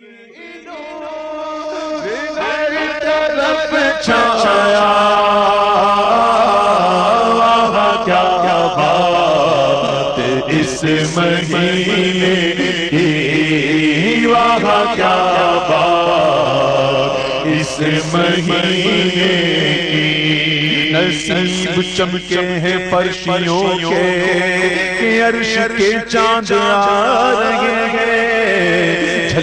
کیا اس مہینے کی واہ کیا بات اس مہینے نصیب چمکے ہیں فرشیوں کے، عرش کے چاند آ رہے ہیں۔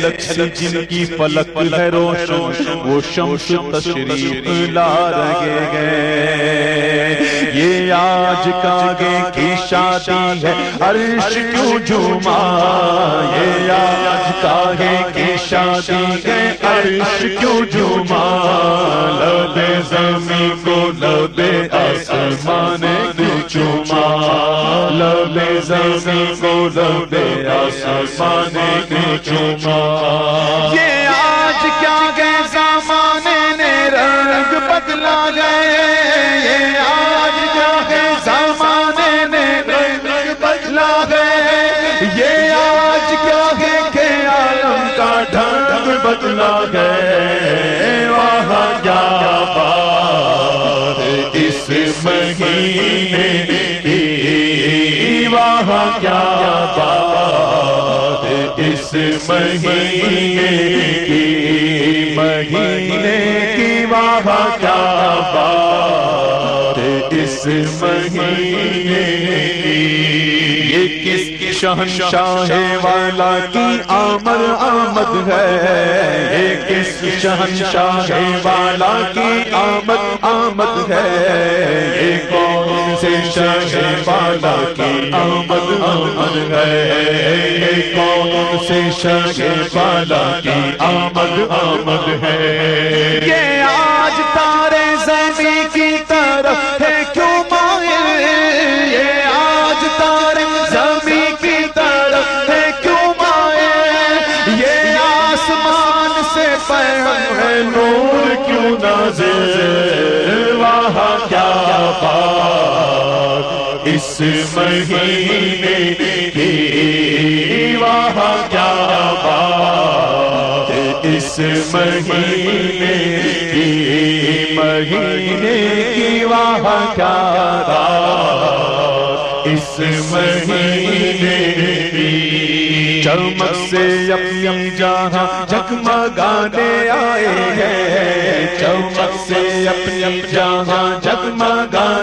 جھلک سی جن کی فلک ہے روشن، وہ شمس تشریف لا رہے گئے یہ آج کاگے کی شادی ہے، عرش کیوں جھوما؟ یہ آج کاگے کی شادی ہے، عرش کیوں جھوما؟ لب زمین کو لب آسمان کیوں چوما؟ زمین کو لب آسمان کیوں چوما یہ آج کیا گئے زمانے نے رنگ بدلا گئے؟ یہ آج کیا گئے زمانے نے رنگ بدلا گئے؟ یہ آج کیا ہے کہ عالم کا ڈھنگ بدلا گئے؟ کی کیا بات اس مہینے کی مہینے کی وہاں کیا بات اس مہینے کی یہ کس شہنشاہ والا کی آمد آمد ہے؟ یہ کس شہنشاہ والا کی آمد آمد ہے؟ یہ کون سے شاہ والا کی آمد آمد ہے۔ کون سے شاہ والا کی آمد آمد ہے۔ اس مہینے کی وہاں کیا بات اس مہینے کی مہینے کی وہاں کیا بات اس مہینے کی چمک سے اپنی جہاں جگمگانے آئے ہیں۔ چمک سے اپنی جہاں جگمگانے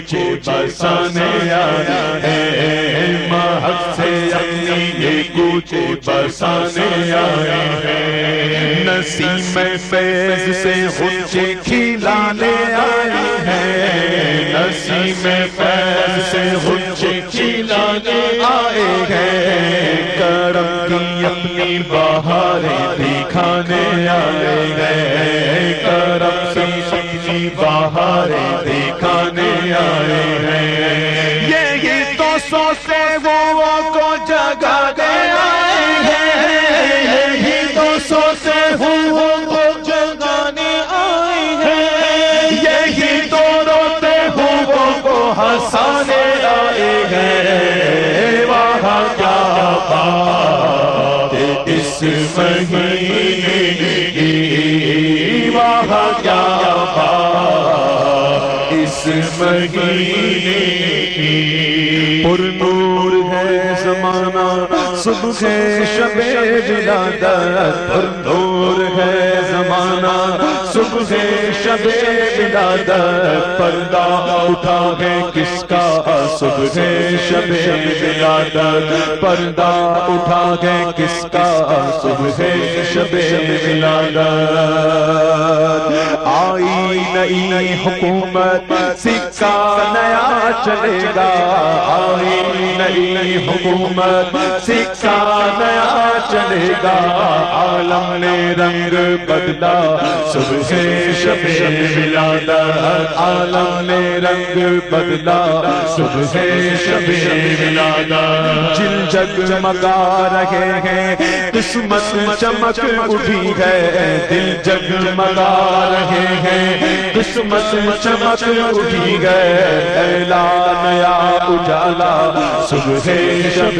کچھ بسانے برسانے آئے ہیں۔ مہک سے اپنی یہ کوچے برسانے آئے ہیں۔ نسیم فیض سے غنچے کھلانے آئے ہیں۔ نسیم فیض سے غنچے کھلانے آئے ہیں۔ کی اپنی بہاریں دکھانے آئے ہیں کرم کی اپنی بہاریں دکھانے آئے ہیں یہ تو سو سے وہ کو جگا دے آئے ہیں یہی تو سو سے ہوں کو جگانے آئے ہیں یہی تو روتے ہوں کو ہنسانے اس کی پر نور ہے زمانہ، صبح شب ولادت۔ پر نور ہے زمانہ، صبح شب ولادت۔ پردہ اٹھا ہے کس کا؟ صبح شب ولادت۔ پردہ اٹھا ہے کس کا؟ صبح شب ولادت۔ آئی نئی حکومت، سکہ نیا چلے گا۔ آئی نئی حکومت، سکہ نیا چلے گا۔ عالم نے رنگ بدلا، صبح شب ولادت عالم نے رنگ بدلا، صبح شب ولادت جل جگ مگا رہے ہیں، قسمت چمک اٹھی ہے۔ دل جگ مگا رہے ہیں۔ قسمت چمک اٹھی گئے۔ اعلا نیا اجالا۔ صبح شب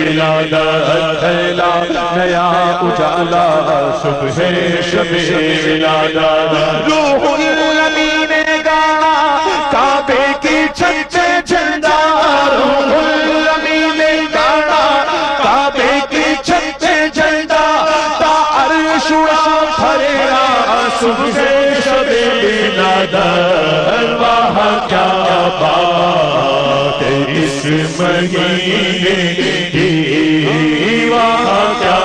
ولادت پھیلا نیا اجالا۔ صبح شب ولادت روح الامین نے گانا۔ کعبے کی چھت جھنڈا۔ روح نے گانا۔ کعبے کی چھت پہ جھنڈا۔ تا عرش اڑا پھریرا صبح شب ولادت وہاں کیا بات اس مہینے کی وہاں کیا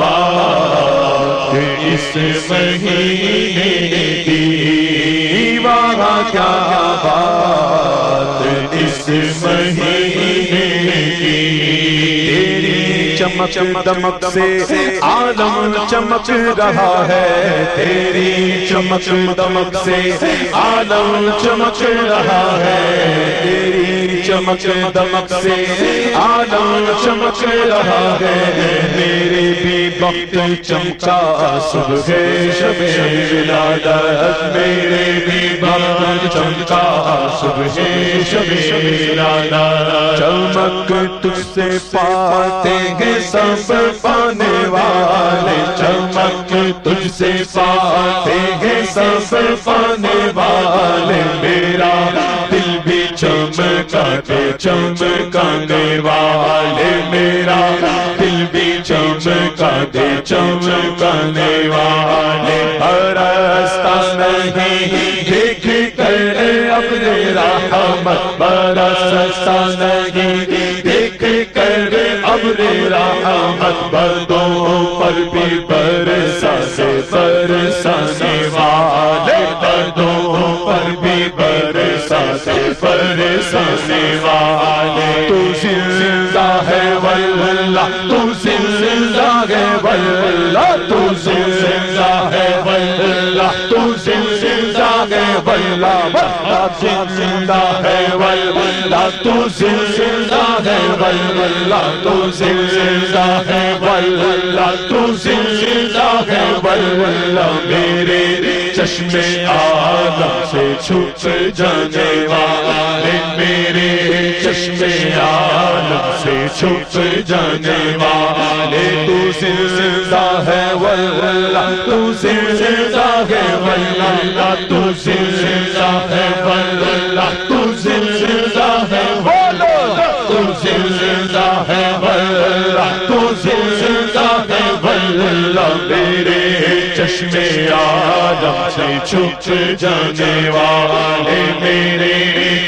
بات اس مہینے کی وہاں کیا بات اس مہینے چمک دمک سے عالم چمک رہا ہے۔ تیری چمک دمک سے عالم چمک رہا ہے۔ تیری چمک دمک سے عالم چمک رہا ہے۔ میرے بھی وقت چمکا صبح شب ولادت میرے بھی چمکا، صبح شب ولادت چمک تجھ سے پاتے ہیں سب پانے والے۔ چمک تجھ سے پاتے ہیں سب پانے والے۔ میرا دل بھی چمکا کے چمکانے والے۔ میرا دل بھی چمکا دے چمکانے والے۔ برستا نہیں دیکھ اپنے رحمت برستا نہیں دیکھ کر اپنے رحمت بردوں پر بھی برسا سے برسانے والے بردوں پر بھی برسا سے برسانے والے تو زندہ ہے واللہ، تو زندہ ہے واللہ۔ زندہ ہے واللہ تو زندہ ہے واللہ تو زندہ ہے واللہ تو زندہ ہے واللہ میرے چشم عالم سے چھپ جانے والے میرے چشم عالم سے چھپ جانے والے تو زندہ ہے واللہ، تو زندہ ہے واللہ، تو زندہ ہے واللہ، تو زندہ ہے واللہ، تو زندہ ہے واللہ، تو زندہ ہے واللہ۔ میرے چشم عالم سے چھپ جانے والے میرے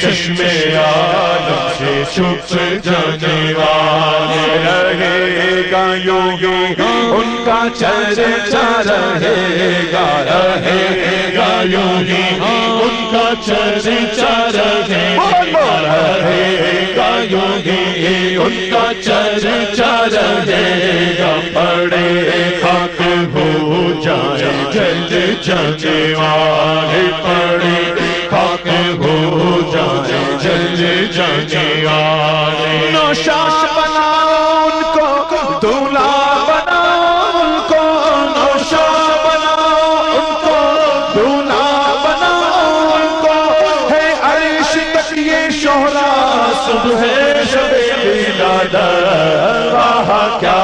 چشم عالم سے چھپ جانے والے رہے گا یوں یوں ان کا چرچا رہے گا رہے گا یوں ہی ان کا چرچا رہے گا رہے گا یوں ہی ان کا چرچا رہے گا، پڑے خاک ہو جائے جل جانے والے پڑے خاک ہو جائے جل جانے والے نوشا بنا، ان کو دولہ بنا، ان کو۔ نوشا بنا، ان کو دولہ بنا، ان کو۔ ہے عرش تک یہ شہرا، صبح شب ولادت وہاں کیا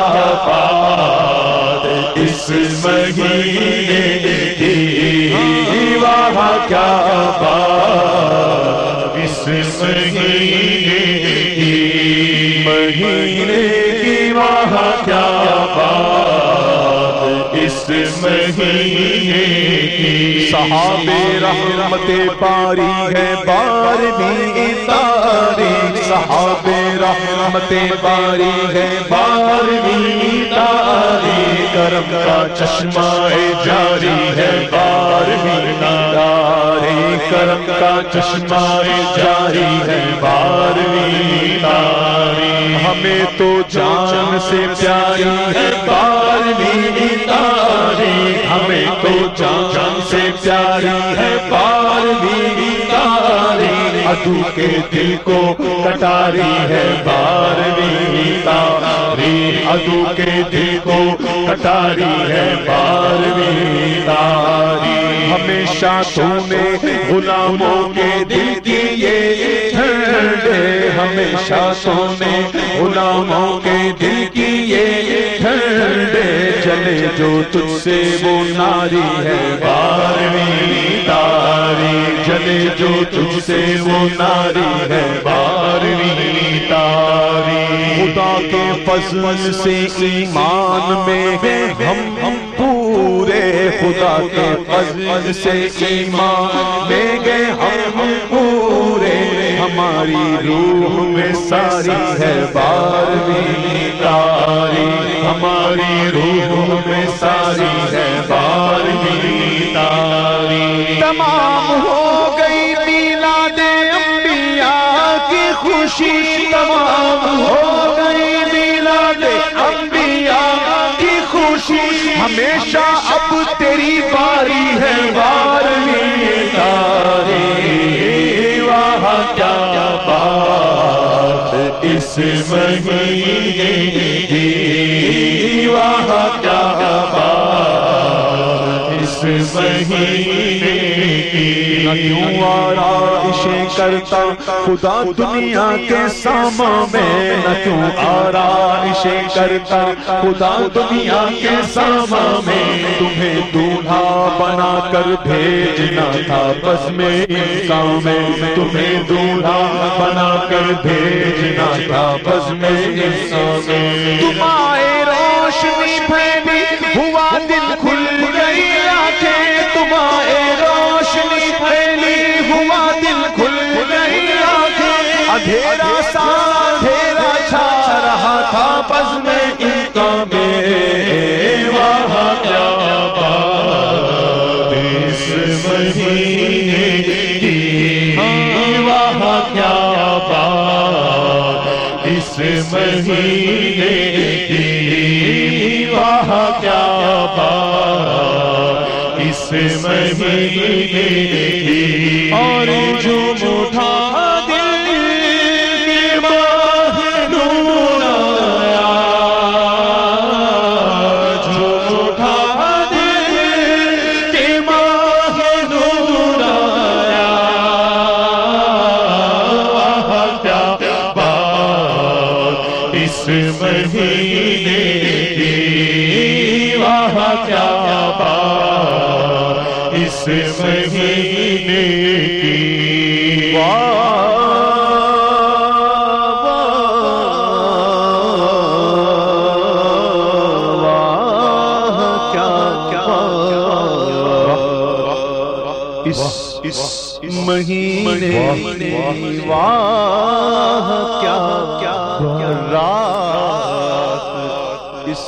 اس مہینے کی وہاں کیا بات اس مہینے کی مہینے کی وہاں کیا بات اس مہینے کی صحاب رحمت باری ہے بارہویں تاریخ، صحاب رحمت باری ہے، بارہویں تاریخ کرم کا چشمہ جاری ہے۔ بارہویں تاریخ کرم کا چشمہ جاری ہے۔ بارہویں تاریخ ہمیں تو جان سے پیاری ہے۔ بارہویں تاریخ ہمیں تو جان سے پیاری ہے۔ بارہویں عدو ادو کے دل کو کٹاری ہے بارہویں تاریخ ادو کے دل کو کٹاری ہے بارہویں ہمیشہ تو نے غلاموں کے دل کیے ٹھنڈے ہمیشہ تو نے غلاموں کے دل کیے ٹھنڈے چلے جو تجھ سے وہ ناری ہے، بارہویں تاری چلے جو تجھ سے وہ ناری ہے، بارہویں تاری خدا کے فضل سے ایمان میں ہم ہم پورے خدا کے فضل سے ایمان میں گئے ہم۔ پورے ہماری روح میں ساری ہے بارہویں تاری ہماری روح میں ساری ہے بارہویں تاری تمام ہو گئی میلاد انبیاء کی خوشی۔ تمام ہو گئی میلاد انبیاء کی خوشی۔ ہمیشہ تیری باری ہے بار میں تارے وہاں کیا بات، اس مہینے کی وہاں کیا بات، اس مہینے کی کیوں کرتا، خدا دنیا کے ساما میں نہ کیوں آرائشیں کرتا، خدا دنیا کے ساما میں تمہیں دولہا بنا کر بھیجنا تھا بس میں انسان میں تمہیں دولہا بنا کر بھیجنا تھا بس میں انسان میں ہاں، مہینے کی؟ وہاں کیا کیا بات اس مہینے کی؟ اور جو مہینے واہ کیا کیا رات اس